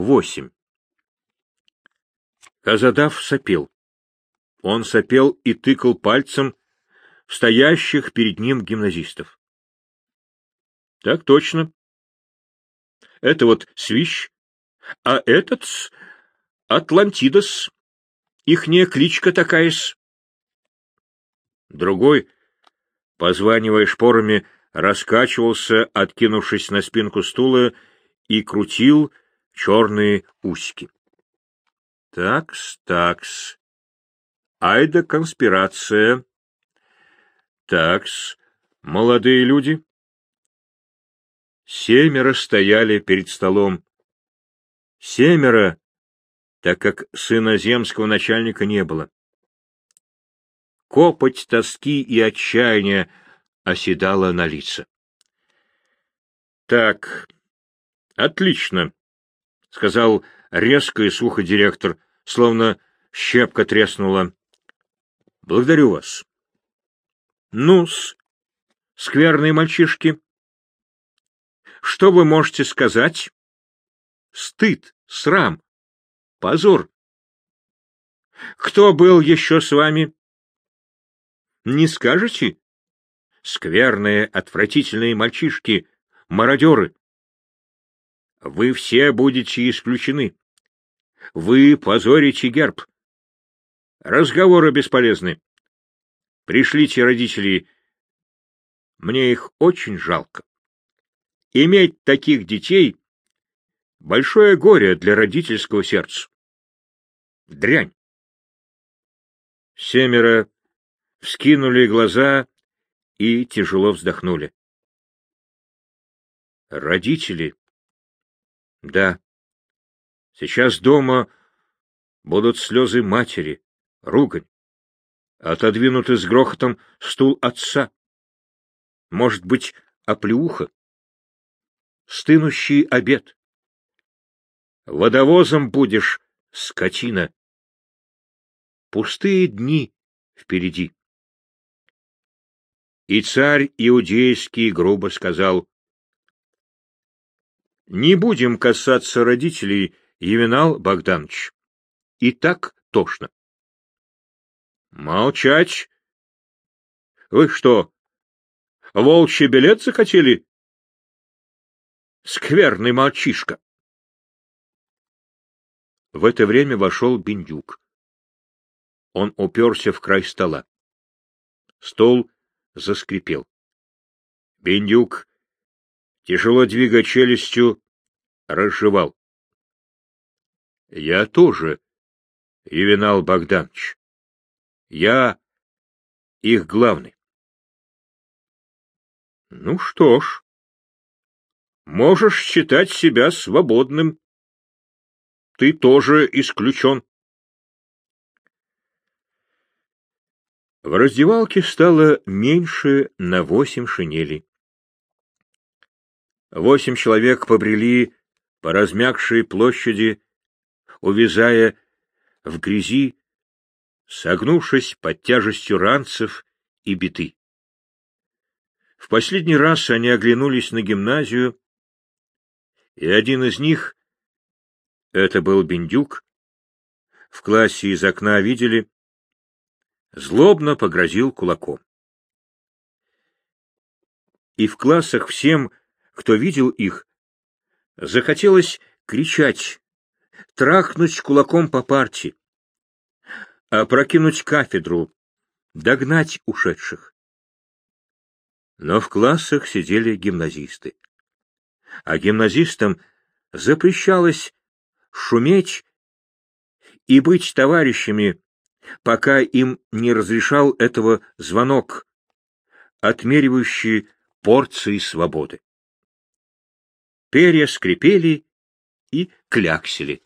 восемь. Козодав сопел. Он сопел и тыкал пальцем в стоящих перед ним гимназистов. — Так точно. Это вот свищ, а этот — Атлантида-с. Ихняя кличка такая-с. Другой, позванивая шпорами, раскачивался, откинувшись на спинку стула, и крутил черные усики. Такс, такс. Айда конспирация. Такс, молодые люди. Семеро стояли перед столом. Семеро, так как сына земского начальника не было. Копоть тоски и отчаяния оседала на лица. — Так, отлично, — сказал резко и сухо директор, словно щепка треснула. — Благодарю вас. — Ну-с, скверные мальчишки, что вы можете сказать? Стыд, срам, позор. Кто был еще с вами? Не скажете? Скверные, отвратительные мальчишки, мародеры. Вы все будете исключены. Вы позорите герб. Разговоры бесполезны. Пришлите родителей. Мне их очень жалко. Иметь таких детей — большое горе для родительского сердца. Дрянь. Семеро вскинули глаза и тяжело вздохнули. Родители. Да. Сейчас дома будут слезы матери, ругань. Отодвинутый с грохотом стул отца. Может быть, оплеуха стынущий обед. Водовозом будешь, скотина. Пустые дни впереди. И царь иудейский грубо сказал, «Не будем касаться родителей, Евинал Богданович. И так тошно». «Молчать! Вы что, волчий билет захотели Скверный мальчишка. В это время вошел Бендюк. Он уперся в край стола. Стол заскрипел. Бендюк, тяжело двигая челюстью, разжевал. — Я тоже, Ювенал Богданович. Я их главный. — Ну что ж, можешь считать себя свободным. Ты тоже исключен. В раздевалке стало меньше на восемь шинелей. Восемь человек побрели по размягшей площади, увязая в грязи, согнувшись под тяжестью ранцев и биты. В последний раз они оглянулись на гимназию, и один из них, это был Бендюк, в классе из окна видели, злобно погрозил кулаком. И в классах всем, кто видел их, захотелось кричать, трахнуть кулаком по парте, опрокинуть кафедру, догнать ушедших. Но в классах сидели гимназисты а гимназистам запрещалось шуметь и быть товарищами, пока им не разрешал этого звонок, отмеривающий порции свободы. Перья скрипели и кляксили.